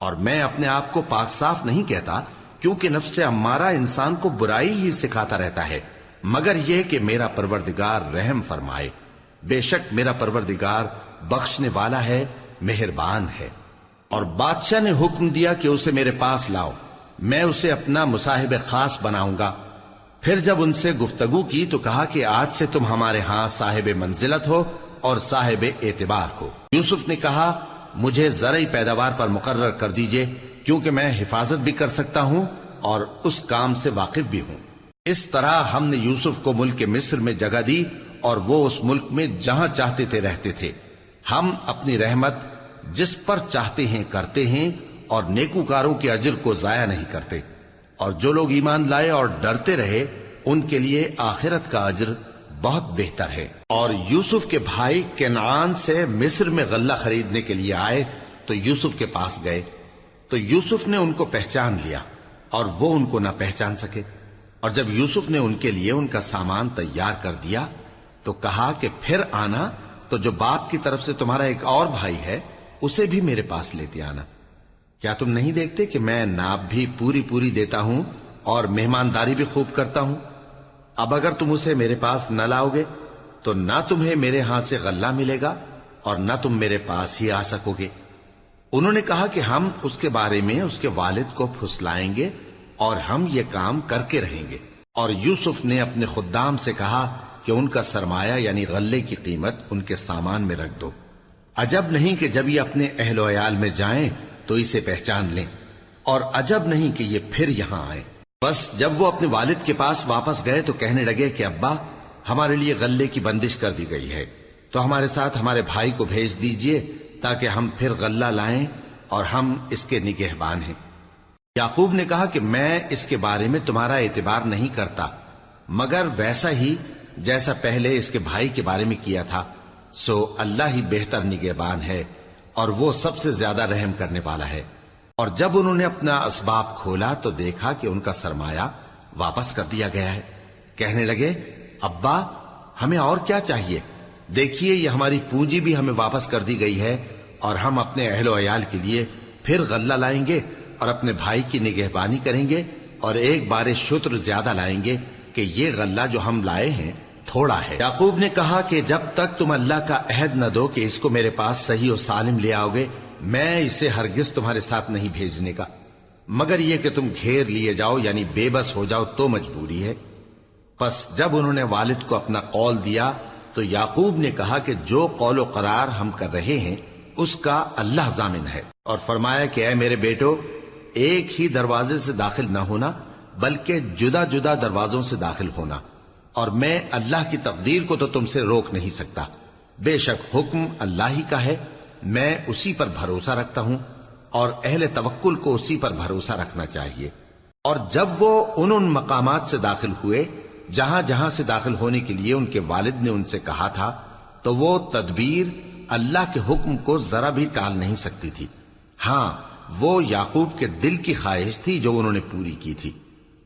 اور میں اپنے آپ کو پاک صاف نہیں کہتا کیونکہ نفس امارہ انسان کو برائی ہی سکھاتا رہتا ہے۔ مگر یہ کہ میرا پروردگار رحم فرمائے۔ بے شک میرا پروردگار بخشنے والا ہے، مہربان ہے۔ اور بادشاہ نے حکم دیا کہ اسے میرے پاس لاؤ۔ میں اسے اپنا مصاحب خاص بناؤں گا۔ پھر جب ان سے گفتگو کی تو کہا کہ آج سے تم ہمارے ہاں صاحب منزلت ہو اور صاحب اعتبار ہو۔ یوسف نے کہا مجھے زرعی پیداوار پر مقرر کر دیجیے، کیونکہ میں حفاظت بھی کر سکتا ہوں اور اس کام سے واقف بھی ہوں۔ اس طرح ہم نے یوسف کو ملک مصر میں جگہ دی اور وہ اس ملک میں جہاں چاہتے تھے رہتے تھے۔ ہم اپنی رحمت جس پر چاہتے ہیں کرتے ہیں اور نیکوکاروں کے اجر کو ضائع نہیں کرتے۔ اور جو لوگ ایمان لائے اور ڈرتے رہے، ان کے لیے آخرت کا اجر بہت بہتر ہے۔ اور یوسف کے بھائی کینعان سے مصر میں غلہ خریدنے کے لیے آئے تو یوسف کے پاس گئے۔ تو یوسف نے ان کو پہچان لیا اور وہ ان کو نہ پہچان سکے۔ اور جب یوسف نے ان کے لیے ان کا سامان تیار کر دیا تو کہا کہ پھر آنا، تو جو باپ کی طرف سے تمہارا ایک اور بھائی ہے، اسے بھی میرے پاس لیتے آنا۔ کیا تم نہیں دیکھتے کہ میں ناپ بھی پوری پوری دیتا ہوں اور مہمانداری بھی خوب کرتا ہوں؟ اب اگر تم اسے میرے پاس نہ لاؤ گے، تو نہ تمہیں میرے ہاں سے غلہ ملے گا اور نہ تم میرے پاس ہی آ سکو گے۔ انہوں نے کہا کہ ہم اس کے بارے میں اس کے والد کو پھسلائیں گے اور ہم یہ کام کر کے رہیں گے۔ اور یوسف نے اپنے خدام سے کہا کہ ان کا سرمایہ یعنی غلے کی قیمت ان کے سامان میں رکھ دو۔ عجب نہیں کہ جب یہ اپنے اہل و عیال میں جائیں تو اسے پہچان لیں، اور عجب نہیں کہ یہ پھر یہاں آئے بس جب وہ اپنے والد کے پاس واپس گئے تو کہنے لگے کہ ابا، ہمارے لیے غلے کی بندش کر دی گئی ہے، تو ہمارے ساتھ ہمارے بھائی کو بھیج دیجیے تاکہ ہم پھر غلہ لائیں اور ہم اس کے نگہبان ہیں۔ یعقوب نے کہا کہ میں اس کے بارے میں تمہارا اعتبار نہیں کرتا، مگر ویسا ہی جیسا پہلے اس کے بھائی کے بارے میں کیا تھا، سو اللہ ہی بہتر نگہبان ہے اور وہ سب سے زیادہ رحم کرنے والا ہے۔ اور جب انہوں نے اپنا اسباب کھولا تو دیکھا کہ ان کا سرمایہ واپس کر دیا گیا ہے۔ کہنے لگے، ابا، ہمیں اور کیا چاہیے؟ دیکھیے، یہ ہماری پونجی بھی ہمیں واپس کر دی گئی ہے اور ہم اپنے اہل و عیال کے لیے پھر غلہ لائیں گے اور اپنے بھائی کی نگہبانی کریں گے اور ایک بار شتر زیادہ لائیں گے کہ یہ غلہ جو ہم لائے ہیں تھوڑا ہے۔ یعقوب نے کہا کہ جب تک تم اللہ کا عہد نہ دو کہ اس کو میرے پاس صحیح و سالم لے آؤ گے میں اسے ہرگز تمہارے ساتھ نہیں بھیجنے کا۔ مگر یہ کہ تم گھیر لیے جاؤ یعنی بے بس ہو جاؤ تو مجبوری ہے۔ پس جب انہوں نے والد کو اپنا قول دیا، تو یعقوب نے کہا کہ جو قول و قرار ہم کر رہے ہیں، اس کا اللہ ضامن ہے۔ اور فرمایا کہ اے میرے بیٹو، ایک ہی دروازے سے داخل نہ ہونا، بلکہ جدا جدا دروازوں سے داخل ہونا۔ اور میں اللہ کی تقدیر کو تو تم سے روک نہیں سکتا۔ بے شک حکم اللہ ہی کا ہے۔ میں اسی پر بھروسہ رکھتا ہوں اور اہل توکل کو اسی پر بھروسہ رکھنا چاہیے۔ اور جب وہ ان ان مقامات سے داخل ہوئے، جہاں جہاں سے داخل ہونے کے لیے ان کے والد نے ان سے کہا تھا، تو وہ تدبیر اللہ کے حکم کو ذرا بھی ٹال نہیں سکتی تھی۔ ہاں وہ یعقوب کے دل کی خواہش تھی جو انہوں نے پوری کی تھی۔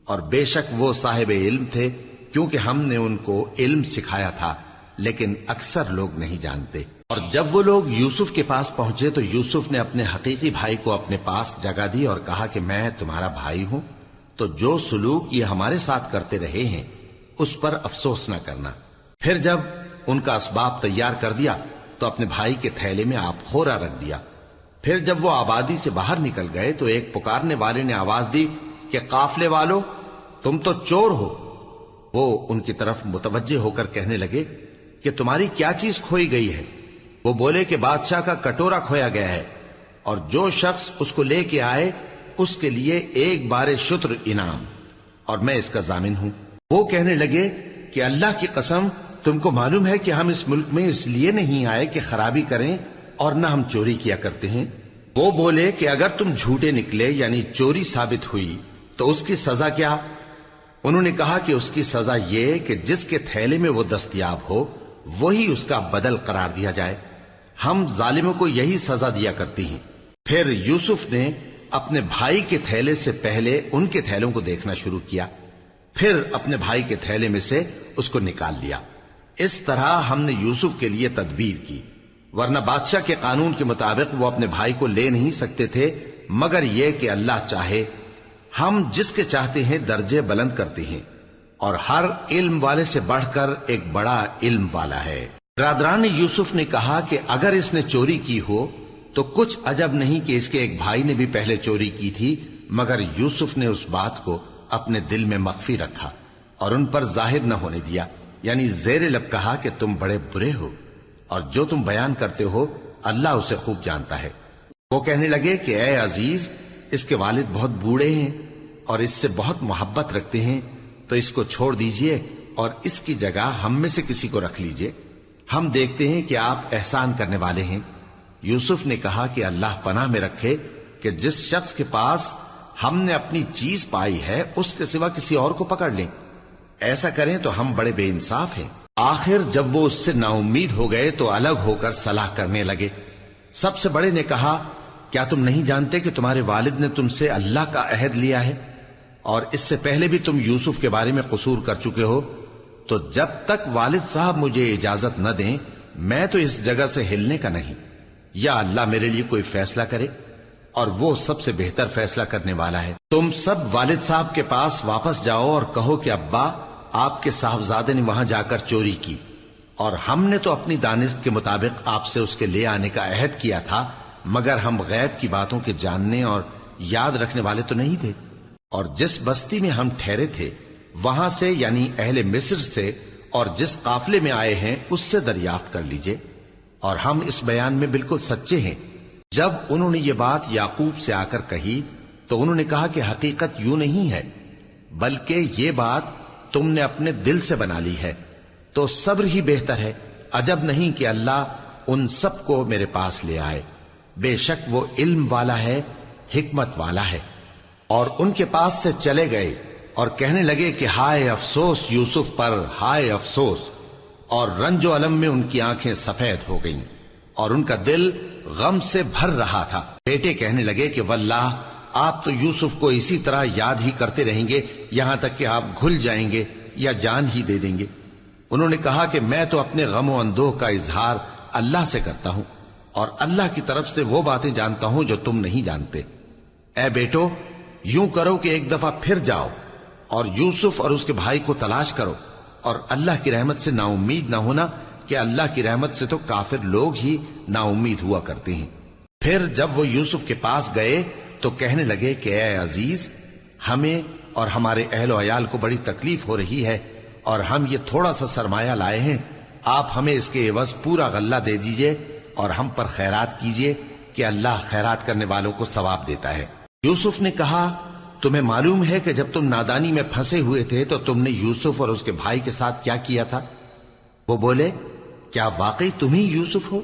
اور بے شک وہ صاحب علم تھے، کیونکہ ہم نے ان کو علم سکھایا تھا، لیکن اکثر لوگ نہیں جانتے۔ اور جب وہ لوگ یوسف کے پاس پہنچے تو یوسف نے اپنے حقیقی بھائی کو اپنے پاس جگہ دی اور کہا کہ میں تمہارا بھائی ہوں، تو جو سلوک یہ ہمارے ساتھ کرتے رہے ہیں، اس پر افسوس نہ کرنا۔ پھر جب ان کا اسباب تیار کر دیا، تو اپنے بھائی کے تھیلے میں آپ خورا رکھ دیا۔ پھر جب وہ آبادی سے باہر نکل گئے تو ایک پکارنے والے نے آواز دی کہ، قافلے والو، تم تو چور ہو۔ وہ ان کی طرف متوجہ ہو کر کہنے لگے کہ، تمہاری کیا چیز کھوئی گئی ہے؟ وہ بولے کہ بادشاہ کا کٹورا کھویا گیا ہے اور جو شخص اس کو لے کے آئے، اس کے لیے ایک بار شتر انعام۔ اور میں اس کا ضامن ہوں۔ وہ کہنے لگے کہ اللہ کی قسم، تم کو معلوم ہے کہ ہم اس ملک میں اس لیے نہیں آئے کہ خرابی کریں اور نہ ہم چوری کیا کرتے ہیں۔ وہ بولے کہ اگر تم جھوٹے نکلے یعنی چوری ثابت ہوئی، تو اس کی سزا کیا؟ انہوں نے کہا کہ اس کی سزا یہ کہ جس کے تھیلے میں وہ دستیاب ہو، وہی اس کا بدل قرار دیا جائے۔ ہم ظالموں کو یہی سزا دیا کرتی ہیں۔ پھر یوسف نے اپنے بھائی کے تھیلے سے پہلے ان کے تھیلوں کو دیکھنا شروع کیا۔ پھر اپنے بھائی کے تھیلے میں سے اس کو نکال لیا۔ اس طرح ہم نے یوسف کے لیے تدبیر کی۔ ورنہ بادشاہ کے قانون کے مطابق وہ اپنے بھائی کو لے نہیں سکتے تھے، مگر یہ کہ اللہ چاہے، ہم جس کے چاہتے ہیں درجے بلند کرتے ہیں۔ اور ہر علم والے سے بڑھ کر ایک بڑا علم والا ہے۔ برادران یوسف نے کہا کہ اگر اس نے چوری کی ہو، تو کچھ عجب نہیں کہ اس کے ایک بھائی نے بھی پہلے چوری کی تھی، مگر یوسف نے اس بات کو اپنے دل میں مخفی رکھا اور ان پر ظاہر نہ ہونے دیا۔ یعنی زیر لب کہا کہ تم بڑے برے ہو اور جو تم بیان کرتے ہو، اللہ اسے خوب جانتا ہے۔ وہ کہنے لگے کہ اے عزیز، اس کے والد بہت بوڑھے ہیں اور اس سے بہت محبت رکھتے ہیں، تو اس کو چھوڑ دیجیے اور اس کی جگہ ہم میں سے کسی کو رکھ لیجیے۔ ہم دیکھتے ہیں کہ آپ احسان کرنے والے ہیں۔ یوسف نے کہا کہ اللہ پناہ میں رکھے کہ جس شخص کے پاس ہم نے اپنی چیز پائی ہے، اس کے سوا کسی اور کو پکڑ لیں۔ ایسا کریں تو ہم بڑے بے انصاف ہیں۔ آخر جب وہ اس سے نا امید ہو گئے تو الگ ہو کر صلاح کرنے لگے۔ سب سے بڑے نے کہا، کیا تم نہیں جانتے کہ تمہارے والد نے تم سے اللہ کا عہد لیا ہے؟ اور اس سے پہلے بھی تم یوسف کے بارے میں قصور کر چکے ہو۔ تو جب تک والد صاحب مجھے اجازت نہ دیں، میں تو اس جگہ سے ہلنے کا نہیں۔ یا اللہ میرے لیے کوئی فیصلہ کرے، اور وہ سب سے بہتر فیصلہ کرنے والا ہے۔ تم سب والد صاحب کے پاس واپس جاؤ اور کہو کہ ابا، آپ کے صاحبزادے نے وہاں جا کر چوری کی۔ اور ہم نے تو اپنی دانست کے مطابق آپ سے اس کے لے آنے کا عہد کیا تھا، مگر ہم غیب کی باتوں کے جاننے اور یاد رکھنے والے تو نہیں تھے۔ اور جس بستی میں ہم ٹھہرے تھے وہاں سے یعنی اہل مصر سے اور جس قافلے میں آئے ہیں اس سے دریافت کر لیجیے۔ اور ہم اس بیان میں بالکل سچے ہیں۔ جب انہوں نے یہ بات یعقوب سے آ کر کہی تو انہوں نے کہا کہ حقیقت یوں نہیں ہے، بلکہ یہ بات تم نے اپنے دل سے بنا لی ہے۔ تو صبر ہی بہتر ہے۔ عجب نہیں کہ اللہ ان سب کو میرے پاس لے آئے۔ بے شک وہ علم والا ہے، حکمت والا ہے۔ اور ان کے پاس سے چلے گئے۔ اور کہنے لگے کہ ہائے افسوس یوسف پر، ہائے افسوس، اور رنج و علم میں ان کی آنکھیں سفید ہو گئیں، اور ان کا دل غم سے بھر رہا تھا۔ بیٹے کہنے لگے کہ واللہ، آپ تو یوسف کو اسی طرح یاد ہی کرتے رہیں گے، یہاں تک کہ آپ گھل جائیں گے یا جان ہی دے دیں گے۔ انہوں نے کہا کہ میں تو اپنے غم و اندوہ کا اظہار اللہ سے کرتا ہوں، اور اللہ کی طرف سے وہ باتیں جانتا ہوں جو تم نہیں جانتے۔ اے بیٹو، یوں کرو کہ ایک دفعہ پھر جاؤ۔ اور یوسف اور اس کے بھائی کو تلاش کرو اور اللہ کی رحمت سے نا امید نہ ہونا کہ اللہ کی رحمت سے تو کافر لوگ ہی نا امید ہوا کرتے ہیں۔ پھر جب وہ یوسف کے پاس گئے تو کہنے لگے کہ اے عزیز، ہمیں اور ہمارے اہل و عیال کو بڑی تکلیف ہو رہی ہے اور ہم یہ تھوڑا سا سرمایہ لائے ہیں۔ آپ ہمیں اس کے عوض پورا غلہ دے دیجیے اور ہم پر خیرات کیجیے کہ اللہ خیرات کرنے والوں کو ثواب دیتا ہے۔ یوسف نے کہا تمہیں معلوم ہے کہ جب تم نادانی میں پھنسے ہوئے تھے تو تم نے یوسف اور اس کے بھائی کے ساتھ کیا کیا تھا؟ وہ بولے، کیا واقعی تم ہی یوسف ہو؟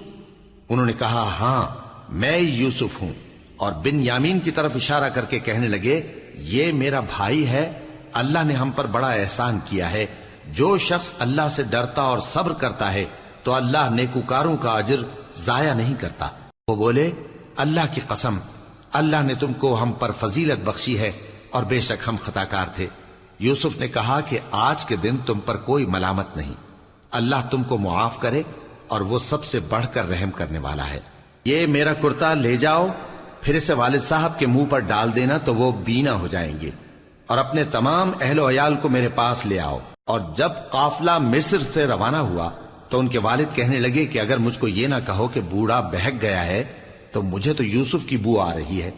انہوں نے کہا ہاں میں یوسف ہوں. اور بن یامین کی طرف اشارہ کر کے کہنے لگے، یہ میرا بھائی ہے، اللہ نے ہم پر بڑا احسان کیا ہے۔ جو شخص اللہ سے ڈرتا اور صبر کرتا ہے، تو اللہ نیکوکاروں کا اجر ضائع نہیں کرتا۔ وہ بولے، اللہ کی قسم، اللہ نے تم کو ہم پر فضیلت بخشی ہے۔ اور بے شک ہم خطا کار تھے۔ یوسف نے کہا کہ آج کے دن تم پر کوئی ملامت نہیں۔ اللہ تم کو معاف کرے اور وہ سب سے بڑھ کر رحم کرنے والا ہے۔ یہ میرا کرتا لے جاؤ، پھر اسے والد صاحب کے منہ پر ڈال دینا تو وہ بینا ہو جائیں گے۔ اور اپنے تمام اہل و عیال کو میرے پاس لے آؤ۔ اور جب قافلہ مصر سے روانہ ہوا تو ان کے والد کہنے لگے کہ اگر مجھ کو یہ نہ کہو کہ بوڑھا بہک گیا ہے تو مجھے تو یوسف کی بو آ رہی ہے۔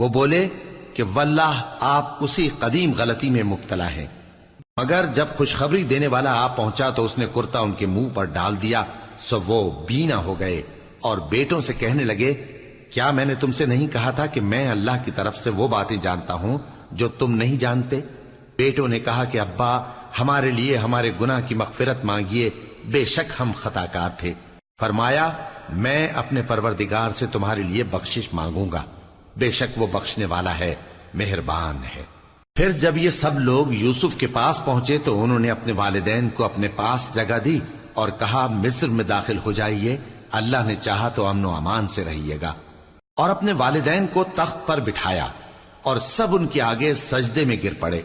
وہ بولے کہ واللہ آپ اسی قدیم غلطی میں مبتلا ہیں۔ مگر جب خوشخبری دینے والا آپ پہنچا تو اس نے کرتا ان کے منہ پر ڈال دیا، سو وہ بینا ہو گئے اور بیٹوں سے کہنے لگے، کیا میں نے تم سے نہیں کہا تھا کہ میں اللہ کی طرف سے وہ باتیں جانتا ہوں جو تم نہیں جانتے؟ بیٹوں نے کہا کہ ابا، ہمارے لیے ہمارے گناہ کی مغفرت مانگیے، بے شک ہم خطا کار تھے۔ فرمایا، میں اپنے پروردگار سے تمہارے لیے بخشش مانگوں گا۔ بے شک وہ بخشنے والا ہے، مہربان ہے۔ پھر جب یہ سب لوگ یوسف کے پاس پہنچے تو انہوں نے اپنے والدین کو اپنے پاس جگہ دی اور کہا، مصر میں داخل ہو جائیے، اللہ نے چاہا تو امن و امان سے رہیے گا۔ اور اپنے والدین کو تخت پر بٹھایا اور سب ان کے آگے سجدے میں گر پڑے۔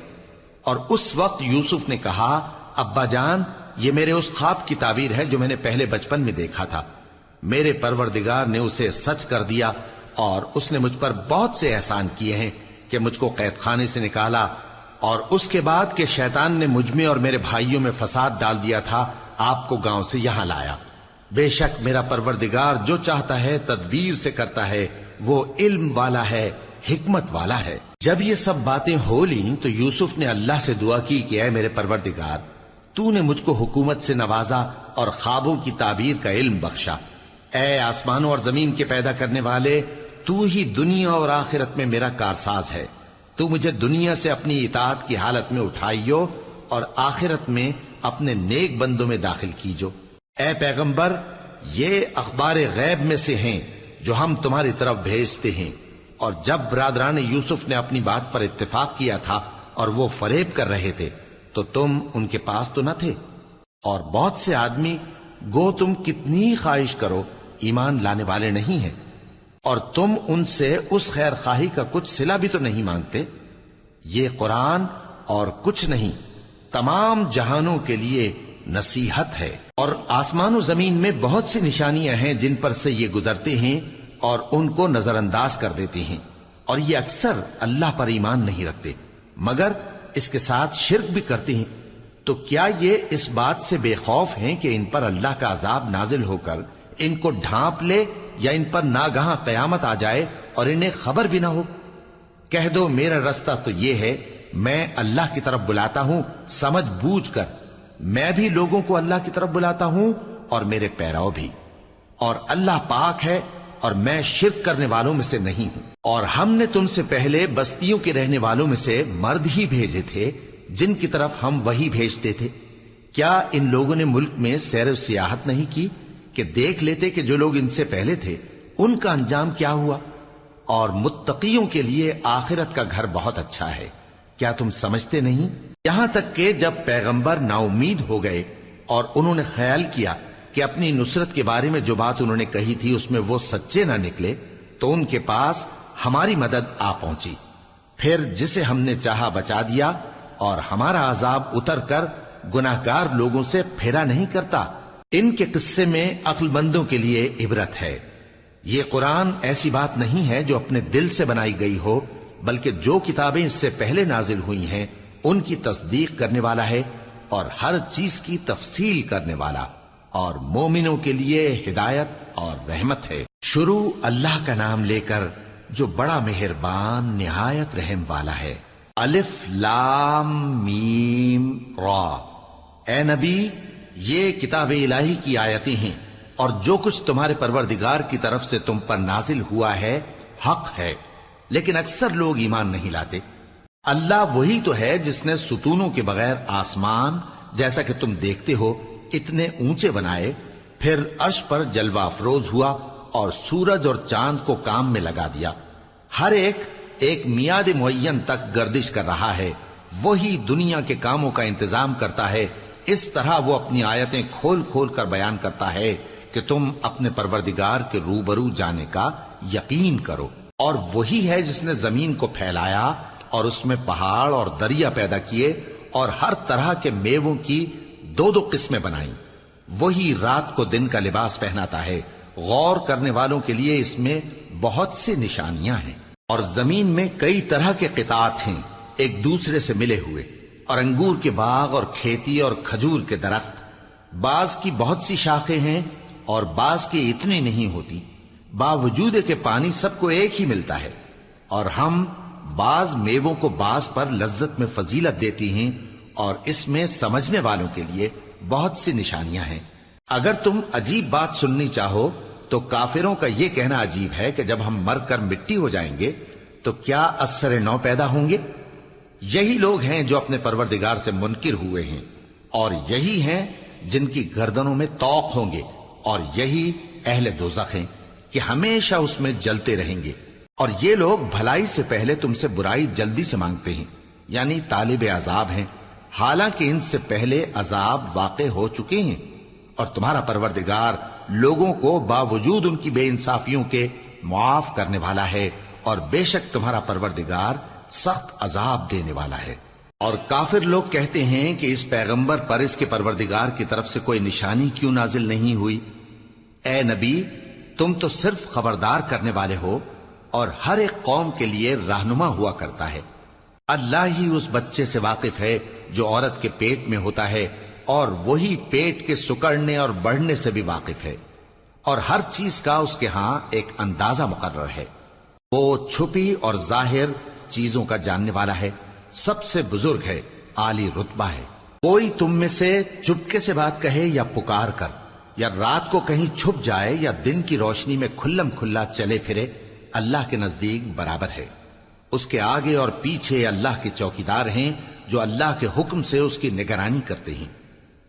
اور اس وقت یوسف نے کہا، ابا جان، یہ میرے اس خواب کی تعبیر ہے جو میں نے پہلے بچپن میں دیکھا تھا۔ میرے پروردگار نے اسے سچ کر دیا اور اس نے مجھ پر بہت سے احسان کیے ہیں کہ مجھ کو قید خانے سے نکالا اور اس کے بعد کہ شیطان نے مجھ میں اور میرے بھائیوں میں فساد ڈال دیا تھا، آپ کو گاؤں سے یہاں لایا۔ بے شک میرا پروردگار جو چاہتا ہے، تدبیر سے کرتا ہے، وہ علم والا ہے، حکمت والا ہے۔ جب یہ سب باتیں ہو لیں تو یوسف نے اللہ سے دعا کی کہ اے میرے پروردگار، تو نے مجھ کو حکومت سے نوازا اور خوابوں کی تعبیر کا علم بخشا۔ اے آسمانوں اور زمین کے پیدا کرنے والے تو ہی دنیا اور آخرت میں میرا کارساز ہے۔ تو مجھے دنیا سے اپنی اطاعت کی حالت میں اٹھائیو اور آخرت میں اپنے نیک بندوں میں داخل کیجو۔ اے پیغمبر، یہ اخبار غیب میں سے ہیں جو ہم تمہاری طرف بھیجتے ہیں۔ اور جب برادران یوسف نے اپنی بات پر اتفاق کیا تھا اور وہ فریب کر رہے تھے، تو تم ان کے پاس تو نہ تھے۔ اور بہت سے آدمی، گو تم کتنی خواہش کرو، ایمان لانے والے نہیں ہیں۔ اور تم ان سے اس خیر خواہی کا کچھ سلا بھی تو نہیں مانگتے؟ یہ قرآن اور کچھ نہیں، تمام جہانوں کے لیے نصیحت ہے۔ اور آسمان و زمین میں بہت سی نشانیاں ہیں جن پر سے یہ گزرتے ہیں اور ان کو نظر انداز کر دیتے ہیں۔ اور یہ اکثر اللہ پر ایمان نہیں رکھتے، مگر اس کے ساتھ شرک بھی کرتے ہیں۔ تو کیا یہ اس بات سے بے خوف ہیں کہ ان پر اللہ کا عذاب نازل ہو کر ان کو ڈھانپ لے یا ان پر ناگہاں قیامت آ جائے اور انہیں خبر بھی نہ ہو۔ کہہ دو، میرا رستہ تو یہ ہے، میں اللہ کی طرف بلاتا ہوں، سمجھ بوجھ کر۔ میں بھی لوگوں کو اللہ کی طرف بلاتا ہوں اور میرے پیراؤ بھی۔ اور اللہ پاک ہے اور میں شرک کرنے والوں میں سے نہیں ہوں۔ اور ہم نے تم سے پہلے بستیوں کے رہنے والوں میں سے مرد ہی بھیجے تھے، جن کی طرف ہم وہی بھیجتے تھے۔ کیا ان لوگوں نے ملک میں سیر و سیاحت نہیں کی؟ کہ دیکھ لیتے کہ جو لوگ ان سے پہلے تھے، ان کا انجام کیا ہوا؟ اور متقیوں کے لیے آخرت کا گھر بہت اچھا ہے۔ کیا تم سمجھتے نہیں؟ یہاں تک کہ جب پیغمبر نا امید ہو گئے اور انہوں نے خیال کیا کہ اپنی نصرت کے بارے میں جو بات انہوں نے کہی تھی، اس میں وہ سچے نہ نکلے، تو ان کے پاس ہماری مدد آ پہنچی۔ پھر جسے ہم نے چاہا بچا دیا اور ہمارا عذاب اتر کر گناہ گار لوگوں سے پھیرا نہیں کرتا۔ ان کے قصے میں عقل مندوں کے لیے عبرت ہے۔ یہ قرآن ایسی بات نہیں ہے جو اپنے دل سے بنائی گئی ہو، بلکہ جو کتابیں اس سے پہلے نازل ہوئی ہیں، ان کی تصدیق کرنے والا ہے اور ہر چیز کی تفصیل کرنے والا۔ اور مومنوں کے لیے ہدایت اور رحمت ہے۔ شروع اللہ کا نام لے کر جو بڑا مہربان، نہایت رحم والا ہے۔ الف لام میم را۔ اے نبی یہ کتاب الہی کی آیتیں ہیں اور جو کچھ تمہارے پروردگار کی طرف سے تم پر نازل ہوا ہے، حق ہے۔ لیکن اکثر لوگ ایمان نہیں لاتے۔ اللہ وہی تو ہے جس نے ستونوں کے بغیر آسمان، جیسا کہ تم دیکھتے ہو، اتنے اونچے بنائے۔ پھر عرش پر جلوہ افروز ہوا اور سورج اور چاند کو کام میں لگا دیا۔ ہر ایک ایک میاد معین تک گردش کر رہا ہے۔ وہی دنیا کے کاموں کا انتظام کرتا ہے۔ اس طرح وہ اپنی آیتیں کھول کھول کر بیان کرتا ہے کہ تم اپنے پروردگار کے روبرو جانے کا یقین کرو۔ اور وہی ہے جس نے زمین کو پھیلایا اور اس میں پہاڑ اور دریا پیدا کیے اور ہر طرح کے میووں کی دو دو قسمیں بنائیں۔ وہی رات کو دن کا لباس پہناتا ہے۔ غور کرنے والوں کے لیے اس میں بہت سی نشانیاں ہیں۔ اور زمین میں کئی طرح کے قطعات ہیں، ایک دوسرے سے ملے ہوئے۔ اور انگور کے باغ اور کھیتی اور کھجور کے درخت، بعض کی بہت سی شاخیں ہیں اور بعض کی اتنی نہیں ہوتی۔ باوجود کے پانی سب کو ایک ہی ملتا ہے، اور ہم بعض میووں کو بعض پر لذت میں فضیلت دیتی ہیں اور اس میں سمجھنے والوں کے لیے بہت سی نشانیاں ہیں۔ اگر تم عجیب بات سننی چاہو، تو کافروں کا یہ کہنا عجیب ہے کہ جب ہم مر کر مٹی ہو جائیں گے، تو کیا اثر نو پیدا ہوں گے؟ یہی لوگ ہیں جو اپنے پروردگار سے منکر ہوئے ہیں اور یہی ہیں جن کی گردنوں میں توق ہوں گے اور یہی اہل دوزخ ہیں کہ ہمیشہ اس میں جلتے رہیں گے۔ اور یہ لوگ بھلائی سے پہلے تم سے برائی جلدی سے مانگتے ہیں یعنی طالب عذاب ہیں۔ حالانکہ ان سے پہلے عذاب واقع ہو چکے ہیں۔ اور تمہارا پروردگار لوگوں کو باوجود ان کی بے انصافیوں کے معاف کرنے والا ہے۔ اور بے شک تمہارا پروردگار سخت عذاب دینے والا ہے۔ اور کافر لوگ کہتے ہیں کہ اس پیغمبر پر اس کے پروردگار کی طرف سے کوئی نشانی کیوں نازل نہیں ہوئی۔ اے نبی، تم تو صرف خبردار کرنے والے ہو اور ہر ایک قوم کے لیے رہنما ہوا کرتا ہے۔ اللہ ہی اس بچے سے واقف ہے جو عورت کے پیٹ میں ہوتا ہے اور وہی پیٹ کے سکڑنے اور بڑھنے سے بھی واقف ہے۔ اور ہر چیز کا اس کے ہاں ایک اندازہ مقرر ہے۔ وہ چھپی اور ظاہر چیزوں کا جاننے والا ہے، سب سے بزرگ ہے، عالی رتبہ ہے۔ کوئی تم میں سے چپکے سے بات کہے یا پکار کر، یا رات کو کہیں چھپ جائے یا دن کی روشنی میں کھلم کھلا چلے پھرے، اللہ کے نزدیک برابر ہے۔ اس کے آگے اور پیچھے اللہ کے چوکیدار ہیں، جو اللہ کے حکم سے اس کی نگرانی کرتے ہیں۔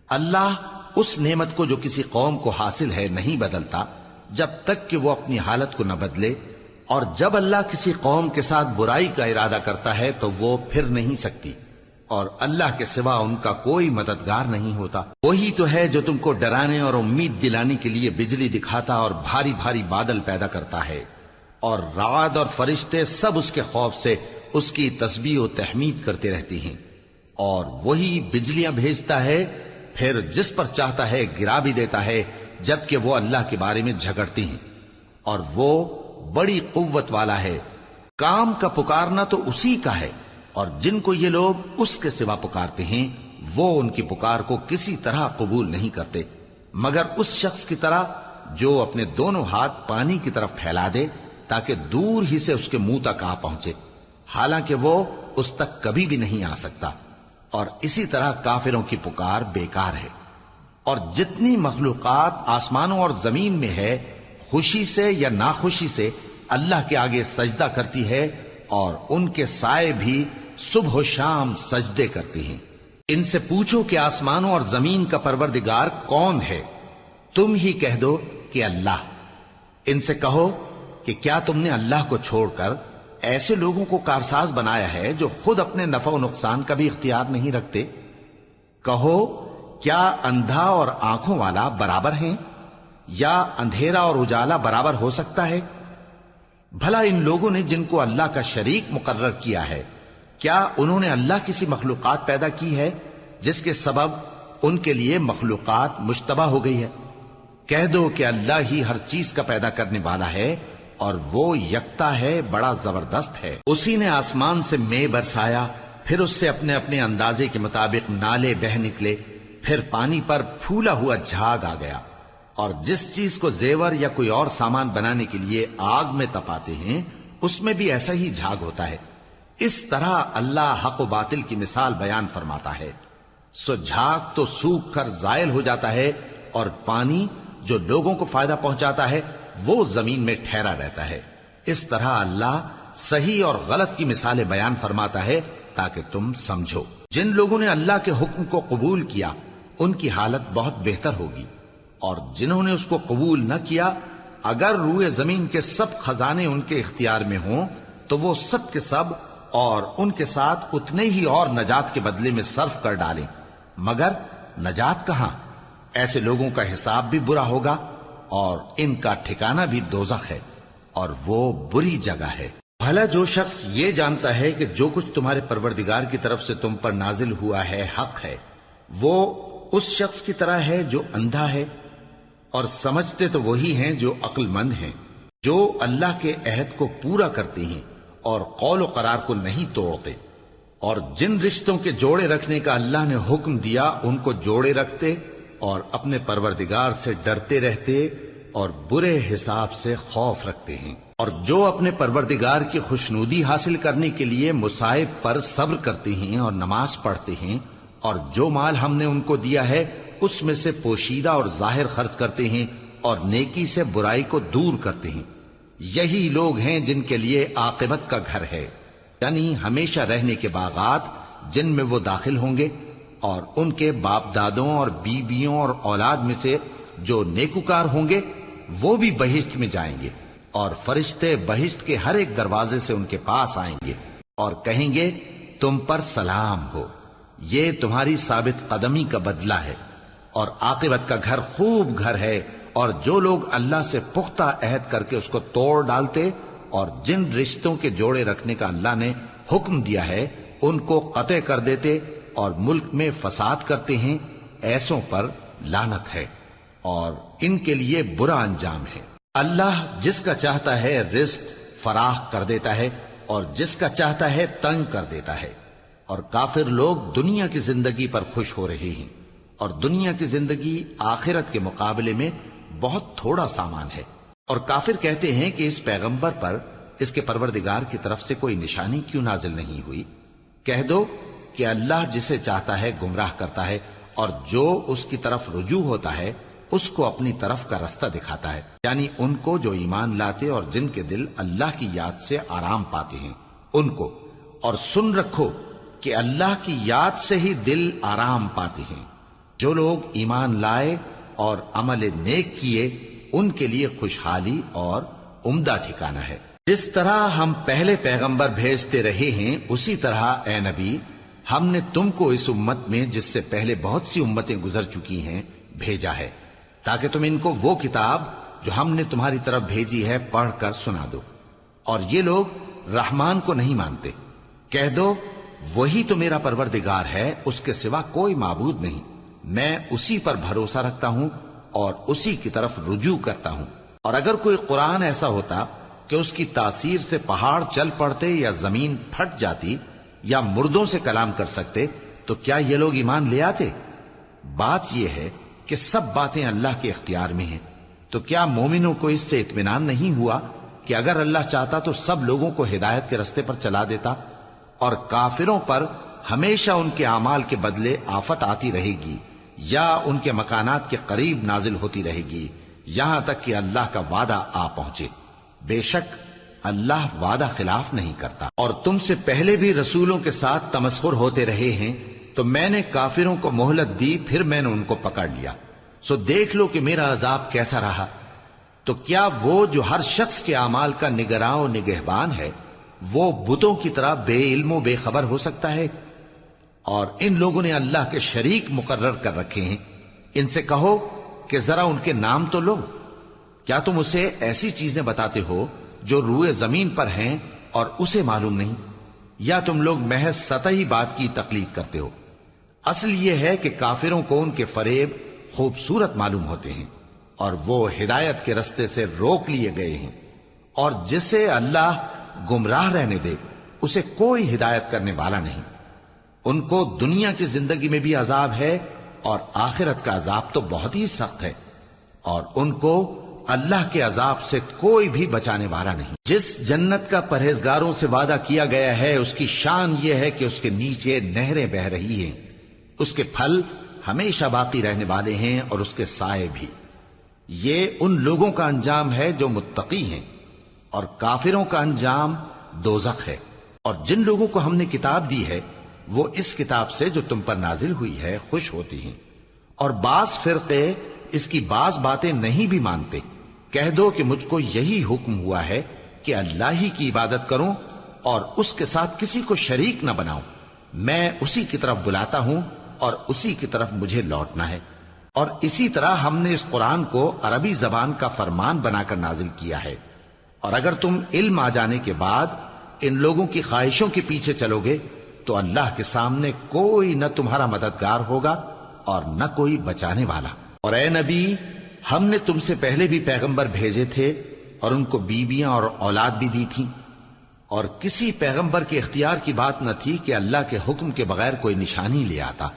اللہ اس نعمت کو جو کسی قوم کو حاصل ہے نہیں بدلتا، جب تک کہ وہ اپنی حالت کو نہ بدلے۔ اور جب اللہ کسی قوم کے ساتھ برائی کا ارادہ کرتا ہے تو وہ پھر نہیں سکتی اور اللہ کے سوا ان کا کوئی مددگار نہیں ہوتا۔ وہی تو ہے جو تم کو ڈرانے اور امید دلانے کے لیے بجلی دکھاتا اور بھاری بھاری بادل پیدا کرتا ہے اور رعد اور فرشتے سب اس کے خوف سے اس کی تسبیح و تحمید کرتے رہتی ہیں اور وہی بجلیاں بھیجتا ہے، پھر جس پر چاہتا ہے گرا بھی دیتا ہے، جبکہ وہ اللہ کے بارے میں جھگڑتی ہیں۔ اور وہ بڑی قوت والا ہے۔ کام کا پکارنا تو اسی کا ہے، اور جن کو یہ لوگ اس کے سوا پکارتے ہیں، وہ ان کی پکار کو کسی طرح قبول نہیں کرتے۔ مگر اس شخص کی طرح جو اپنے دونوں ہاتھ پانی کی طرف پھیلا دے، تاکہ دور ہی سے اس کے منہ تک آ پہنچے۔ حالانکہ وہ اس تک کبھی بھی نہیں آ سکتا۔ اور اسی طرح کافروں کی پکار بیکار ہے۔ اور جتنی مخلوقات آسمانوں اور زمین میں ہے خوشی سے یا ناخوشی سے اللہ کے آگے سجدہ کرتی ہے اور ان کے سائے بھی صبح و شام سجدے کرتی ہیں۔ ان سے پوچھو کہ آسمانوں اور زمین کا پروردگار کون ہے؟ تم ہی کہہ دو کہ اللہ۔ ان سے کہو کہ کیا تم نے اللہ کو چھوڑ کر ایسے لوگوں کو کارساز بنایا ہے جو خود اپنے نفع و نقصان کا بھی اختیار نہیں رکھتے؟ کہو، کیا اندھا اور آنکھوں والا برابر ہیں؟ یا اندھیرا اور اجالا برابر ہو سکتا ہے؟ بھلا ان لوگوں نے جن کو اللہ کا شریک مقرر کیا ہے، کیا انہوں نے اللہ کسی مخلوقات پیدا کی ہے، جس کے سبب ان کے لیے مخلوقات مشتبہ ہو گئی ہے؟ کہہ دو کہ اللہ ہی ہر چیز کا پیدا کرنے والا ہے اور وہ یکتا ہے، بڑا زبردست ہے۔ اسی نے آسمان سے میں برسایا، پھر اس سے اپنے اپنے اندازے کے مطابق نالے بہ نکلے، پھر پانی پر پھولا ہوا جھاگ آ گیا۔ اور جس چیز کو زیور یا کوئی اور سامان بنانے کے لیے آگ میں تپاتے ہیں، اس میں بھی ایسا ہی جھاگ ہوتا ہے۔ اس طرح اللہ حق و باطل کی مثال بیان فرماتا ہے۔ سو جھاگ تو سوکھ کر زائل ہو جاتا ہے اور پانی جو لوگوں کو فائدہ پہنچاتا ہے، وہ زمین میں ٹھہرا رہتا ہے۔ اس طرح اللہ صحیح اور غلط کی مثالیں بیان فرماتا ہے تاکہ تم سمجھو۔ جن لوگوں نے اللہ کے حکم کو قبول کیا، ان کی حالت بہت بہتر ہوگی۔ اور جنہوں نے اس کو قبول نہ کیا، اگر روئے زمین کے سب خزانے ان کے اختیار میں ہوں، تو وہ سب کے سب اور ان کے ساتھ اتنے ہی اور نجات کے بدلے میں صرف کر ڈالیں۔ مگر نجات کہاں؟ ایسے لوگوں کا حساب بھی برا ہوگا اور ان کا ٹھکانہ بھی دوزخ ہے اور وہ بری جگہ ہے۔ بھلا جو شخص یہ جانتا ہے کہ جو کچھ تمہارے پروردگار کی طرف سے تم پر نازل ہوا ہے، حق ہے، وہ اس شخص کی طرح ہے جو اندھا ہے اور سمجھتے تو وہی ہیں جو عقل مند ہیں، جو اللہ کے عہد کو پورا کرتے ہیں اور قول و قرار کو نہیں توڑتے۔ اور جن رشتوں کے جوڑے رکھنے کا اللہ نے حکم دیا، ان کو جوڑے رکھتے اور اپنے پروردگار سے ڈرتے رہتے اور برے حساب سے خوف رکھتے ہیں۔ اور جو اپنے پروردگار کی خوشنودی حاصل کرنے کے لیے مصائب پر صبر کرتے ہیں اور نماز پڑھتے ہیں، اور جو مال ہم نے ان کو دیا ہے اس میں سے پوشیدہ اور ظاہر خرچ کرتے ہیں اور نیکی سے برائی کو دور کرتے ہیں۔ یہی لوگ ہیں جن کے لیے عاقبت کا گھر ہے۔ یعنی ہمیشہ رہنے کے باغات جن میں وہ داخل ہوں گے اور ان کے باپ دادوں اور بیویوں اور اولاد میں سے جو نیکوکار ہوں گے، وہ بھی بہشت میں جائیں گے اور فرشتے بہشت کے ہر ایک دروازے سے ان کے پاس آئیں گے اور کہیں گے، تم پر سلام ہو۔ یہ تمہاری ثابت قدمی کا بدلہ ہے۔ اور عاقبت کا گھر خوب گھر ہے اور جو لوگ اللہ سے پختہ عہد کر کے اس کو توڑ ڈالتے اور جن رشتوں کے جوڑے رکھنے کا اللہ نے حکم دیا ہے، ان کو قطع کر دیتے اور ملک میں فساد کرتے ہیں، ایسوں پر لانت ہے اور ان کے لیے برا انجام ہے۔ اللہ جس کا چاہتا ہے رزق فراخ کر دیتا ہے اور جس کا چاہتا ہے تنگ کر دیتا ہے اور کافر لوگ دنیا کی زندگی پر خوش ہو رہے ہیں۔ اور دنیا کی زندگی آخرت کے مقابلے میں بہت تھوڑا سامان ہے۔ اور کافر کہتے ہیں کہ اس پیغمبر پر اس کے پروردگار کی طرف سے کوئی نشانی کیوں نازل نہیں ہوئی۔ کہہ دو کہ اللہ جسے چاہتا ہے گمراہ کرتا ہے اور جو اس کی طرف رجوع ہوتا ہے، اس کو اپنی طرف کا رستہ دکھاتا ہے۔ یعنی ان کو جو ایمان لاتے اور جن کے دل اللہ کی یاد سے آرام پاتے ہیں، ان کو۔ اور سن رکھو کہ اللہ کی یاد سے ہی دل آرام پاتے ہیں۔ جو لوگ ایمان لائے اور عمل نیک کیے، ان کے لیے خوشحالی اور عمدہ ٹھکانہ ہے۔ جس طرح ہم پہلے پیغمبر بھیجتے رہے ہیں، اسی طرح اے نبی، ہم نے تم کو اس امت میں، جس سے پہلے بہت سی امتیں گزر چکی ہیں، بھیجا ہے۔ تاکہ تم ان کو وہ کتاب جو ہم نے تمہاری طرف بھیجی ہے، پڑھ کر سنا دو۔ اور یہ لوگ رحمان کو نہیں مانتے۔ کہہ دو، وہی تو میرا پروردگار ہے، اس کے سوا کوئی معبود نہیں۔ میں اسی پر بھروسہ رکھتا ہوں اور اسی کی طرف رجوع کرتا ہوں۔ اور اگر کوئی قرآن ایسا ہوتا کہ اس کی تاثیر سے پہاڑ چل پڑتے یا زمین پھٹ جاتی یا مردوں سے کلام کر سکتے، تو کیا یہ لوگ ایمان لے آتے؟ بات یہ ہے کہ سب باتیں اللہ کے اختیار میں ہیں۔ تو کیا مومنوں کو اس سے اطمینان نہیں ہوا کہ اگر اللہ چاہتا تو سب لوگوں کو ہدایت کے رستے پر چلا دیتا؟ اور کافروں پر ہمیشہ ان کے اعمال کے بدلے آفت آتی رہے گی۔ یا ان کے مکانات کے قریب نازل ہوتی رہے گی، یہاں تک کہ اللہ کا وعدہ آ پہنچے۔ بے شک، اللہ وعدہ خلاف نہیں کرتا۔ اور تم سے پہلے بھی رسولوں کے ساتھ تمسخر ہوتے رہے ہیں، تو میں نے کافروں کو مہلت دی، پھر میں نے ان کو پکڑ لیا۔ سو دیکھ لو کہ میرا عذاب کیسا رہا۔ تو کیا وہ جو ہر شخص کے اعمال کا نگراں و نگہبان ہے، وہ بتوں کی طرح بے علم و بے خبر ہو سکتا ہے؟ اور ان لوگوں نے اللہ کے شریک مقرر کر رکھے ہیں۔ ان سے کہو کہ ذرا ان کے نام تو لو۔ کیا تم اسے ایسی چیزیں بتاتے ہو جو روئے زمین پر ہیں اور اسے معلوم نہیں؟ یا تم لوگ محض سطحی بات کی تقلید کرتے ہو؟ اصل یہ ہے کہ کافروں کو ان کے فریب خوبصورت معلوم ہوتے ہیں اور وہ ہدایت کے رستے سے روک لیے گئے ہیں۔ اور جسے اللہ گمراہ رہنے دے، اسے کوئی ہدایت کرنے والا نہیں۔ ان کو دنیا کی زندگی میں بھی عذاب ہے اور آخرت کا عذاب تو بہت ہی سخت ہے اور ان کو اللہ کے عذاب سے کوئی بھی بچانے والا نہیں۔ جس جنت کا پرہیزگاروں سے وعدہ کیا گیا ہے، اس کی شان یہ ہے کہ اس کے نیچے نہریں بہ رہی ہیں۔ اس کے پھل ہمیشہ باقی رہنے والے ہیں اور اس کے سائے بھی۔ یہ ان لوگوں کا انجام ہے جو متقی ہیں اور کافروں کا انجام دوزخ ہے۔ اور جن لوگوں کو ہم نے کتاب دی ہے وہ اس کتاب سے جو تم پر نازل ہوئی ہے خوش ہوتی ہیں۔ اور بعض فرقے اس کی بعض باتیں نہیں بھی مانتے۔ کہہ دو کہ مجھ کو یہی حکم ہوا ہے کہ اللہ ہی کی عبادت کروں اور اس کے ساتھ کسی کو شریک نہ بناؤں۔ میں اسی کی طرف بلاتا ہوں اور اسی کی طرف مجھے لوٹنا ہے۔ اور اسی طرح ہم نے اس قرآن کو عربی زبان کا فرمان بنا کر نازل کیا ہے۔ اور اگر تم علم آ جانے کے بعد ان لوگوں کی خواہشوں کے پیچھے چلو گے تو اللہ کے سامنے کوئی نہ تمہارا مددگار ہوگا اور نہ کوئی بچانے والا۔ اور اے نبی، ہم نے تم سے پہلے بھی پیغمبر بھیجے تھے اور ان کو بیویاں اور اولاد بھی دی تھی اور کسی پیغمبر کے اختیار کی بات نہ تھی کہ اللہ کے حکم کے بغیر کوئی نشانی لے آتا۔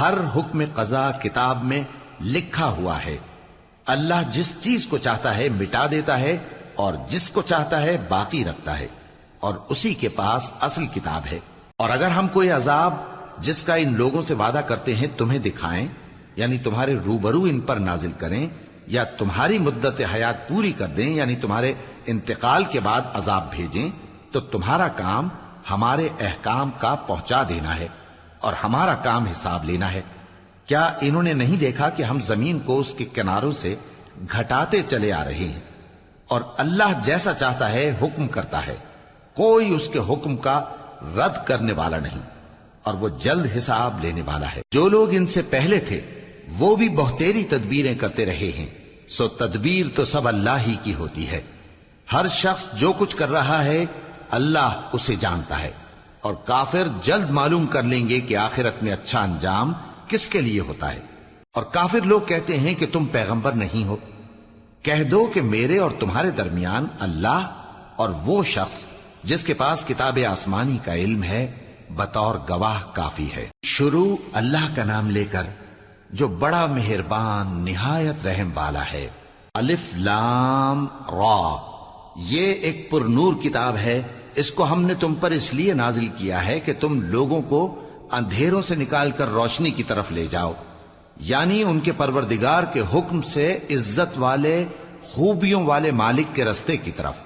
ہر حکم قضا کتاب میں لکھا ہوا ہے۔ اللہ جس چیز کو چاہتا ہے مٹا دیتا ہے اور جس کو چاہتا ہے باقی رکھتا ہے۔ اور اسی کے پاس اصل کتاب ہے۔ اور اگر ہم کوئی عذاب جس کا ان لوگوں سے وعدہ کرتے ہیں تمہیں دکھائیں یعنی تمہارے روبرو ان پر نازل کریں، یا تمہاری مدت حیات پوری کر دیں یعنی تمہارے انتقال کے بعد عذاب بھیجیں، تو تمہارا کام ہمارے احکام کا پہنچا دینا ہے اور ہمارا کام حساب لینا ہے۔ کیا انہوں نے نہیں دیکھا کہ ہم زمین کو اس کے کناروں سے گھٹاتے چلے آ رہے ہیں؟ اور اللہ جیسا چاہتا ہے حکم کرتا ہے۔ کوئی اس کے حکم کا رد کرنے والا نہیں اور وہ جلد حساب لینے والا ہے۔ جو لوگ ان سے پہلے تھے، وہ بھی بہتری تدبیریں کرتے رہے ہیں۔ سو تدبیر تو سب اللہ ہی کی ہوتی ہے۔ ہر شخص جو کچھ کر رہا ہے، اللہ اسے جانتا ہے۔ اور کافر جلد معلوم کر لیں گے کہ آخرت میں اچھا انجام کس کے لیے ہوتا ہے۔ اور کافر لوگ کہتے ہیں کہ تم پیغمبر نہیں ہو۔ کہہ دو کہ میرے اور تمہارے درمیان اللہ اور وہ شخص جس کے پاس کتاب آسمانی کا علم ہے، بطور گواہ کافی ہے۔ شروع اللہ کا نام لے کر، جو بڑا مہربان، نہایت رحم والا ہے۔ الف لام را۔ یہ ایک پر نور کتاب ہے۔ اس کو ہم نے تم پر اس لیے نازل کیا ہے کہ تم لوگوں کو اندھیروں سے نکال کر روشنی کی طرف لے جاؤ۔ یعنی ان کے پروردگار کے حکم سے عزت والے، خوبیوں والے مالک کے رستے کی طرف۔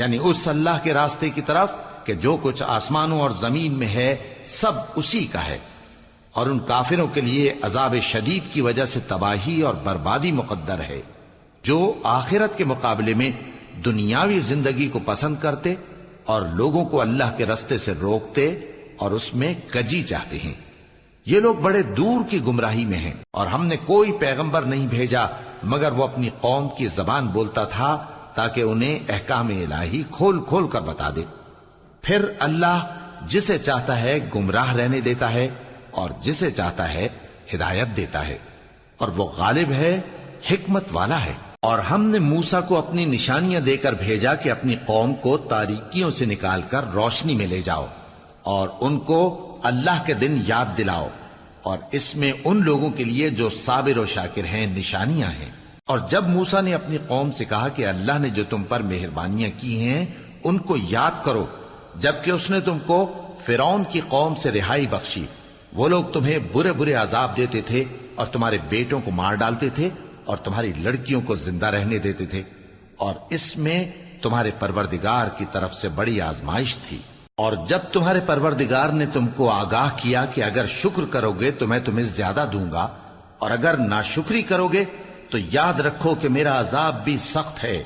یعنی اس اللہ کے راستے کی طرف کہ جو کچھ آسمانوں اور زمین میں ہے، سب اسی کا ہے۔ اور ان کافروں کے لیے عذاب شدید کی وجہ سے تباہی اور بربادی مقدر ہے، جو آخرت کے مقابلے میں دنیاوی زندگی کو پسند کرتے اور لوگوں کو اللہ کے رستے سے روکتے اور اس میں کجی چاہتے ہیں۔ یہ لوگ بڑے دور کی گمراہی میں ہیں اور ہم نے کوئی پیغمبر نہیں بھیجا، مگر وہ اپنی قوم کی زبان بولتا تھا تاکہ انہیں احکام الہی کھول کھول کر بتا دے۔ پھر اللہ جسے چاہتا ہے گمراہ رہنے دیتا ہے اور جسے چاہتا ہے ہدایت دیتا ہے۔ اور وہ غالب ہے، حکمت والا ہے۔ اور ہم نے موسا کو اپنی نشانیاں دے کر بھیجا کہ اپنی قوم کو تاریکیوں سے نکال کر روشنی میں لے جاؤ اور ان کو اللہ کے دن یاد دلاؤ۔ اور اس میں ان لوگوں کے لیے جو صابر و شاکر ہیں، نشانیاں ہیں۔ اور جب موسا نے اپنی قوم سے کہا کہ اللہ نے جو تم پر مہربانیاں کی ہیں، ان کو یاد کرو، جبکہ اس نے تم کو فرون کی قوم سے رہائی بخشی۔ وہ لوگ تمہیں برے برے عذاب دیتے تھے اور تمہارے بیٹوں کو مار ڈالتے تھے اور تمہاری لڑکیوں کو زندہ رہنے دیتے تھے۔ اور اس میں تمہارے پروردگار کی طرف سے بڑی آزمائش تھی۔ اور جب تمہارے پروردگار نے تم کو آگاہ کیا کہ اگر شکر کرو گے تو میں تمہیں زیادہ دوں گا، اور اگر ناشکری کرو گے تو یاد رکھو کہ میرا عذاب بھی سخت ہے۔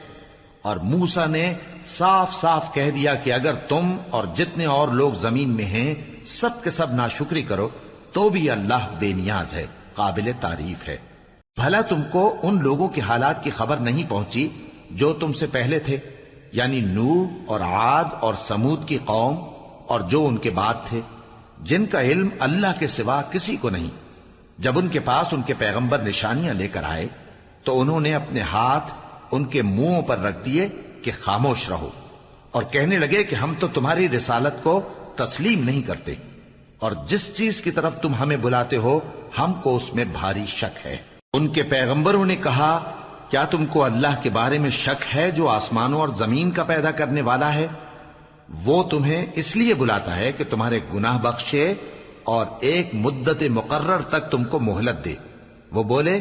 اور موسا نے صاف صاف کہہ دیا کہ اگر تم اور جتنے اور لوگ زمین میں ہیں، سب کے سب ناشکری کرو، تو بھی اللہ بے نیاز ہے، قابل تعریف ہے۔ بھلا تم کو ان لوگوں کے حالات کی خبر نہیں پہنچی جو تم سے پہلے تھے یعنی نو اور عاد اور سمود کی قوم اور جو ان کے بعد تھے، جن کا علم اللہ کے سوا کسی کو نہیں۔ جب ان کے پاس ان کے پیغمبر نشانیاں لے کر آئے تو انہوں نے اپنے ہاتھ ان کے منہوں پر رکھ دیے کہ خاموش رہو اور کہنے لگے کہ ہم تو تمہاری رسالت کو تسلیم نہیں کرتے اور جس چیز کی طرف تم ہمیں بلاتے ہو، ہم کو اس میں بھاری شک ہے۔ ان کے پیغمبروں نے کہا، کیا تم کو اللہ کے بارے میں شک ہے جو آسمانوں اور زمین کا پیدا کرنے والا ہے؟ وہ تمہیں اس لیے بلاتا ہے کہ تمہارے گناہ بخشے اور ایک مدت مقرر تک تم کو مہلت دے۔ وہ بولے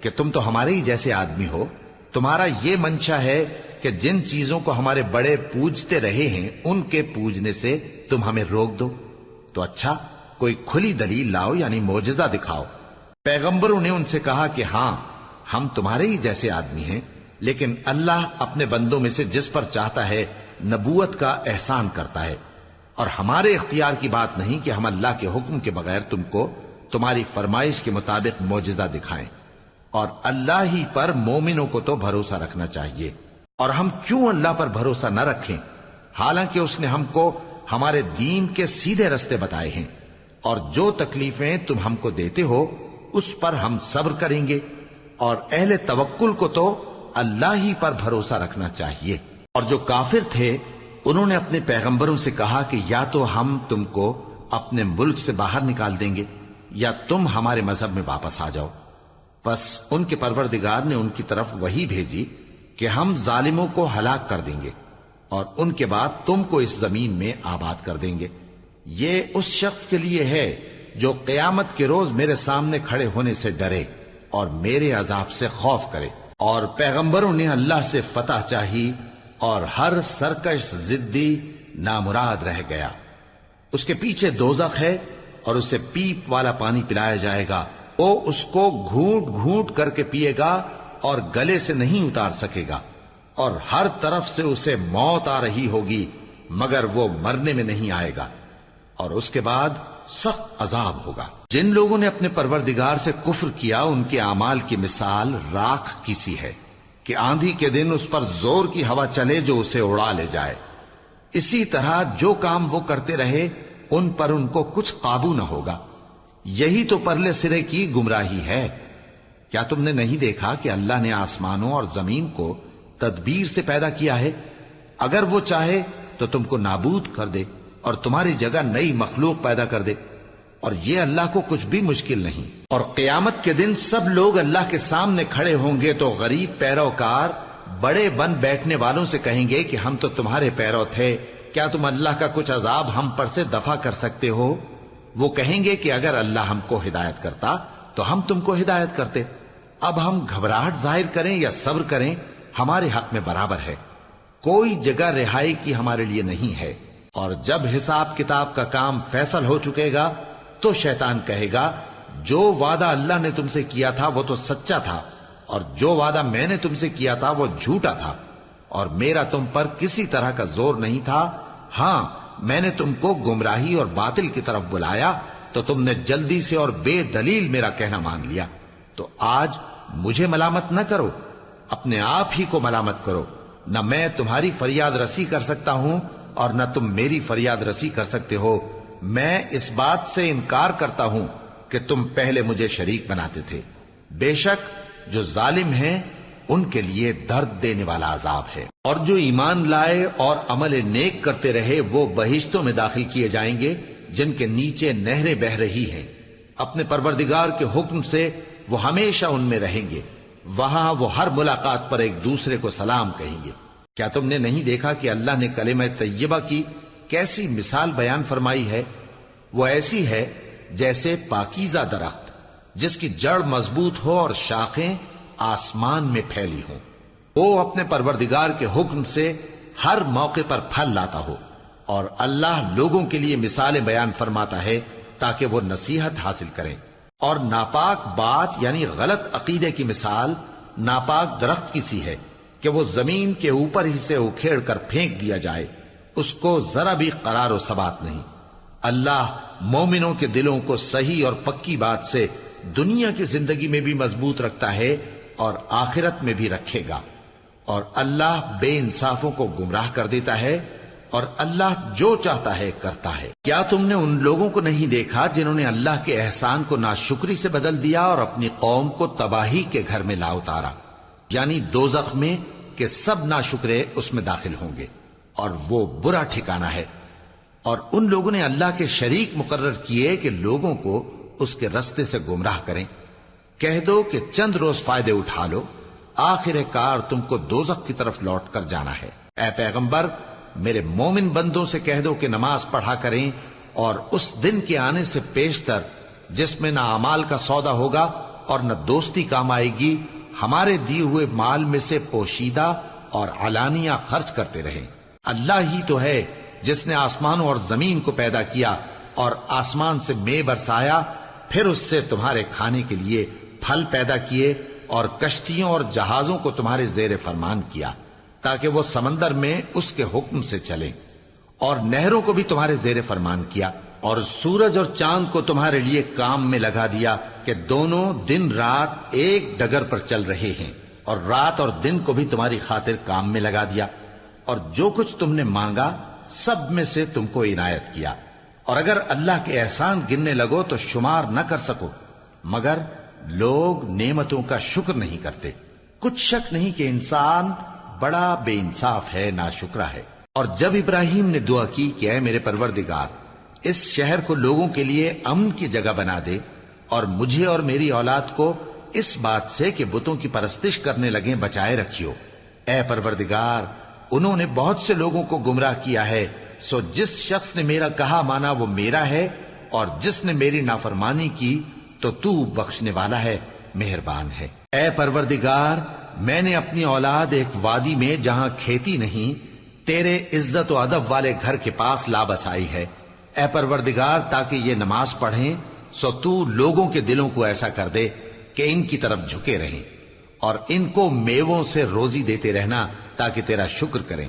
کہ تم تو ہمارے ہی جیسے آدمی ہو۔ تمہارا یہ منشا ہے کہ جن چیزوں کو ہمارے بڑے پوجتے رہے ہیں، ان کے پوجنے سے تم ہمیں روک دو۔ تو اچھا کوئی کھلی دلیل لاؤ یعنی موجزہ دکھاؤ۔ پیغمبروں نے ان سے کہا کہ ہاں ہم تمہارے ہی جیسے آدمی ہیں، لیکن اللہ اپنے بندوں میں سے جس پر چاہتا ہے، نبوت کا احسان کرتا ہے۔ اور ہمارے اختیار کی بات نہیں کہ ہم اللہ کے حکم کے بغیر تم کو تمہاری فرمائش کے مطابق موجزہ دکھائیں۔ اور اللہ ہی پر مومنوں کو تو بھروسہ رکھنا چاہیے۔ اور ہم کیوں اللہ پر بھروسہ نہ رکھیں؟ حالانکہ اس نے ہم کو ہمارے دین کے سیدھے رستے بتائے ہیں۔ اور جو تکلیفیں تم ہم کو دیتے ہو، اس پر ہم صبر کریں گے۔ اور اہل توکل کو تو اللہ ہی پر بھروسہ رکھنا چاہیے۔ اور جو کافر تھے، انہوں نے اپنے پیغمبروں سے کہا کہ یا تو ہم تم کو اپنے ملک سے باہر نکال دیں گے، یا تم ہمارے مذہب میں واپس آ جاؤ۔ بس ان کے پروردگار نے ان کی طرف وہی بھیجی کہ ہم ظالموں کو ہلاک کر دیں گے اور ان کے بعد تم کو اس زمین میں آباد کر دیں گے۔ یہ اس شخص کے لیے ہے جو قیامت کے روز میرے سامنے کھڑے ہونے سے ڈرے اور میرے عذاب سے خوف کرے۔ اور پیغمبروں نے اللہ سے فتح چاہی اور ہر سرکش زدی نامراد رہ گیا۔ اس کے پیچھے دوزخ ہے اور اسے پیپ والا پانی پلایا جائے گا۔ وہ اس کو گھونٹ گھونٹ کر کے پیے گا اور گلے سے نہیں اتار سکے گا اور ہر طرف سے اسے موت آ رہی ہوگی، مگر وہ مرنے میں نہیں آئے گا۔ اور اس کے بعد سخت عذاب ہوگا۔ جن لوگوں نے اپنے پروردگار سے کفر کیا، ان کے اعمال کی مثال راکھ کی سی ہے کہ آندھی کے دن اس پر زور کی ہوا چلے جو اسے اڑا لے جائے۔ اسی طرح جو کام وہ کرتے رہے، ان پر ان کو کچھ قابو نہ ہوگا۔ یہی تو پرلے سرے کی گمراہی ہے۔ کیا تم نے نہیں دیکھا کہ اللہ نے آسمانوں اور زمین کو تدبیر سے پیدا کیا ہے؟ اگر وہ چاہے تو تم کو نابود کر دے اور تمہاری جگہ نئی مخلوق پیدا کر دے۔ اور یہ اللہ کو کچھ بھی مشکل نہیں۔ اور قیامت کے دن سب لوگ اللہ کے سامنے کھڑے ہوں گے تو غریب پیروکار بڑے بن بیٹھنے والوں سے کہیں گے کہ ہم تو تمہارے پیرو تھے۔ کیا تم اللہ کا کچھ عذاب ہم پر سے دفع کر سکتے ہو؟ وہ کہیں گے کہ اگر اللہ ہم کو ہدایت کرتا تو ہم تم کو ہدایت کرتے۔ اب ہم گھبراہٹ ظاہر کریں یا صبر کریں، ہمارے حق میں برابر ہے۔ کوئی جگہ رہائی کی ہمارے لیے نہیں ہے۔ اور جب حساب کتاب کا کام فیصل ہو چکے گا تو شیطان کہے گا، جو وعدہ اللہ نے تم سے کیا تھا وہ تو سچا تھا، اور جو وعدہ میں نے تم سے کیا تھا وہ جھوٹا تھا۔ اور میرا تم پر کسی طرح کا زور نہیں تھا۔ ہاں میں نے تم کو گمراہی اور باطل کی طرف بلایا تو تم نے جلدی سے اور بے دلیل میرا کہنا مان لیا۔ تو آج مجھے ملامت نہ کرو، اپنے آپ ہی کو ملامت کرو۔ نہ میں تمہاری فریاد رسی کر سکتا ہوں اور نہ تم میری فریاد رسی کر سکتے ہو۔ میں اس بات سے انکار کرتا ہوں کہ تم پہلے مجھے شریک بناتے تھے۔ بے شک جو ظالم ہیں ان کے لیے درد دینے والا عذاب ہے۔ اور جو ایمان لائے اور عمل نیک کرتے رہے، وہ بہشتوں میں داخل کیے جائیں گے، جن کے نیچے نہریں بہ رہی ہیں۔ اپنے پروردگار کے حکم سے وہ ہمیشہ ان میں رہیں گے۔ وہاں وہ ہر ملاقات پر ایک دوسرے کو سلام کہیں گے۔ کیا تم نے نہیں دیکھا کہ اللہ نے کلمہ طیبہ کی کیسی مثال بیان فرمائی ہے؟ وہ ایسی ہے جیسے پاکیزہ درخت، جس کی جڑ مضبوط ہو اور شاخیں آسمان میں پھیلی ہوں۔ وہ اپنے پروردگار کے حکم سے ہر موقع پر پھل لاتا ہو اور اللہ لوگوں کے لیے مثالیں بیان فرماتا ہے تاکہ وہ نصیحت حاصل کریں۔ اور ناپاک بات یعنی غلط عقیدے کی مثال ناپاک درخت کی سی ہے کہ وہ زمین کے اوپر ہی سے اکھیڑ کر پھینک دیا جائے۔ اس کو ذرا بھی قرار و ثبات نہیں۔ اللہ مومنوں کے دلوں کو صحیح اور پکی بات سے دنیا کی زندگی میں بھی مضبوط رکھتا ہے اور آخرت میں بھی رکھے گا۔ اور اللہ بے انصافوں کو گمراہ کر دیتا ہے اور اللہ جو چاہتا ہے کرتا ہے۔ کیا تم نے ان لوگوں کو نہیں دیکھا جنہوں نے اللہ کے احسان کو ناشکری سے بدل دیا اور اپنی قوم کو تباہی کے گھر میں لا اتارا؟ یعنی دو میں کہ سب ناشکرے اس میں داخل ہوں گے۔ اور وہ برا ٹھکانا ہے۔ اور ان لوگوں نے اللہ کے شریک مقرر کیے کہ لوگوں کو اس کے رستے سے گمراہ کریں۔ کہہ دو کہ چند روز فائدے اٹھا لو، آخر کار تم کو دوزخ کی طرف لوٹ کر جانا ہے۔ اے پیغمبر، میرے مومن بندوں سے کہہ دو کہ نماز پڑھا کریں اور اس دن کے آنے سے پیشتر جس میں نہ امال کا سودا ہوگا اور نہ دوستی کام آئے گی، ہمارے دیے ہوئے مال میں سے پوشیدہ اور علانیہ خرچ کرتے رہیں۔ اللہ ہی تو ہے جس نے آسمانوں اور زمین کو پیدا کیا اور آسمان سے مے برسایا، پھر اس سے تمہارے کھانے کے لیے پھل پیدا کیے اور کشتیوں اور جہازوں کو تمہارے زیر فرمان کیا، تاکہ وہ سمندر میں اس کے حکم سے چلیں۔ اور نہروں کو بھی تمہارے زیر فرمان کیا، اور سورج اور چاند کو تمہارے لیے کام میں لگا دیا کہ دونوں دن رات ایک ڈگر پر چل رہے ہیں، اور رات اور دن کو بھی تمہاری خاطر کام میں لگا دیا۔ اور جو کچھ تم نے مانگا، سب میں سے تم کو عنایت کیا۔ اور اگر اللہ کے احسان گننے لگو تو شمار نہ کر سکو، مگر لوگ نعمتوں کا شکر نہیں کرتے۔ کچھ شک نہیں کہ انسان بڑا بے انصاف ہے نا شکرا ہے۔ اور جب ابراہیم نے دعا کی کہ اے میرے پروردگار، اس شہر کو لوگوں کے لیے امن کی جگہ بنا دے اور مجھے اور میری اولاد کو اس بات سے کہ بتوں کی پرستش کرنے لگیں، بچائے رکھیو۔ اے پروردگار، انہوں نے بہت سے لوگوں کو گمراہ کیا ہے۔ سو جس شخص نے میرا کہا مانا وہ میرا ہے اور جس نے میری نافرمانی کی تو تو بخشنے والا ہے، مہربان ہے۔ اے پروردگار، میں نے اپنی اولاد ایک وادی میں جہاں کھیتی نہیں، تیرے عزت و ادب والے گھر کے پاس لا بسائی ہے۔ اے پروردگار، تاکہ یہ نماز پڑھیں، سو تو لوگوں کے دلوں کو ایسا کر دے کہ ان کی طرف جھکے رہیں۔ اور ان کو میووں سے روزی دیتے رہنا تاکہ تیرا شکر کریں۔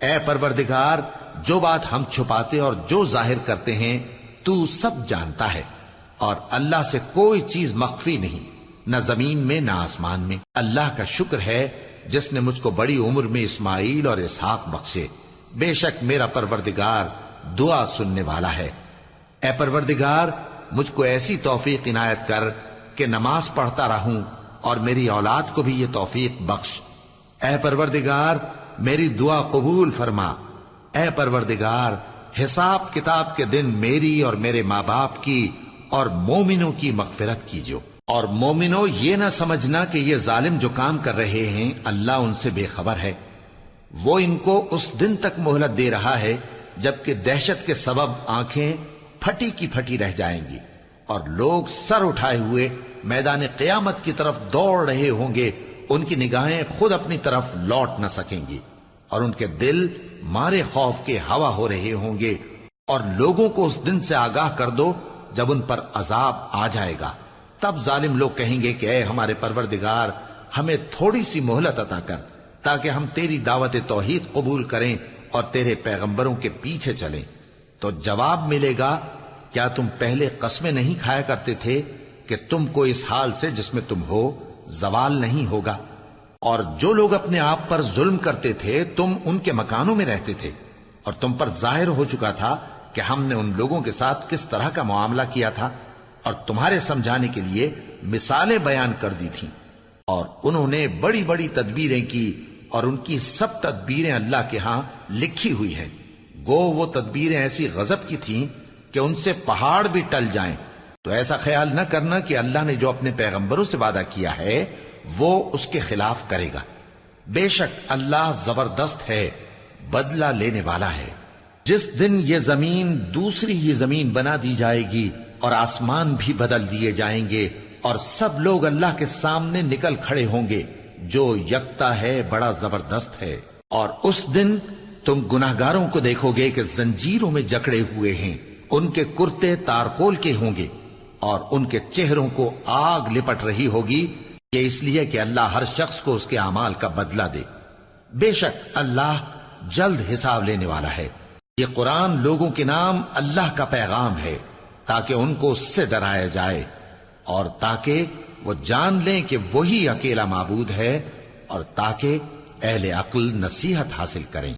اے پروردگار، جو بات ہم چھپاتے اور جو ظاہر کرتے ہیں، تو سب جانتا ہے۔ اور اللہ سے کوئی چیز مخفی نہیں، نہ زمین میں نہ آسمان میں۔ اللہ کا شکر ہے، جس نے مجھ کو بڑی عمر میں اسماعیل اور اسحاق بخشے۔ بے شک میرا پروردگار دعا سننے والا ہے۔ اے پروردگار، مجھ کو ایسی توفیق عنایت کر کہ نماز پڑھتا رہوں اور میری اولاد کو بھی یہ توفیق بخش۔ اے پروردگار، میری دعا قبول فرما۔ اے پروردگار، حساب کتاب کے دن میری اور میرے ماں باپ کی اور مومنوں کی مغفرت کیجو اور مومنوں، یہ نہ سمجھنا کہ یہ ظالم جو کام کر رہے ہیں، اللہ ان سے بے خبر ہے۔ وہ ان کو اس دن تک مہلت دے رہا ہے، جبکہ دہشت کے سبب آنکھیں پھٹی کی پھٹی رہ جائیں گی۔ اور لوگ سر اٹھائے ہوئے میدان قیامت کی طرف دوڑ رہے ہوں گے، ان کی نگاہیں خود اپنی طرف لوٹ نہ سکیں گی۔ اور ان کے دل مارے خوف کے ہوا ہو رہے ہوں گے۔ اور لوگوں کو اس دن سے آگاہ کر دو جب ان پر عذاب آ جائے گا، تب ظالم لوگ کہیں گے کہ اے ہمارے پروردگار، ہمیں تھوڑی سی مہلت عطا کر، تاکہ ہم تیری دعوت توحید قبول کریں اور تیرے پیغمبروں کے پیچھے چلیں۔ تو جواب ملے گا، کیا تم پہلے قسمیں نہیں کھایا کرتے تھے کہ تم کو اس حال سے جس میں تم ہو زوال نہیں ہوگا؟ اور جو لوگ اپنے آپ پر ظلم کرتے تھے، تم ان کے مکانوں میں رہتے تھے، اور تم پر ظاہر ہو چکا تھا کہ ہم نے ان لوگوں کے ساتھ کس طرح کا معاملہ کیا تھا اور تمہارے سمجھانے کے لیے مثالیں بیان کر دی تھیں۔ اور انہوں نے بڑی بڑی تدبیریں کی اور ان کی سب تدبیریں اللہ کے ہاں لکھی ہوئی ہیں۔ گو وہ تدبیریں ایسی غضب کی تھیں کہ ان سے پہاڑ بھی ٹل جائیں۔ تو ایسا خیال نہ کرنا کہ اللہ نے جو اپنے پیغمبروں سے وعدہ کیا ہے، وہ اس کے خلاف کرے گا۔ بے شک اللہ زبردست ہے، بدلہ لینے والا ہے۔ جس دن یہ زمین دوسری ہی زمین بنا دی جائے گی اور آسمان بھی بدل دیے جائیں گے اور سب لوگ اللہ کے سامنے نکل کھڑے ہوں گے، جو یکتا ہے بڑا زبردست ہے۔ اور اس دن تم گناہگاروں کو دیکھو گے کہ زنجیروں میں جکڑے ہوئے ہیں، ان کے کرتے تارکول کے ہوں گے۔ اور ان کے چہروں کو آگ لپٹ رہی ہوگی، یہ اس لیے کہ اللہ ہر شخص کو اس کے اعمال کا بدلہ دے۔ بے شک اللہ جلد حساب لینے والا ہے۔ یہ قرآن لوگوں کے نام اللہ کا پیغام ہے تاکہ ان کو اس سے ڈرایا جائے اور تاکہ وہ جان لیں کہ وہی اکیلا معبود ہے اور تاکہ اہل عقل نصیحت حاصل کریں۔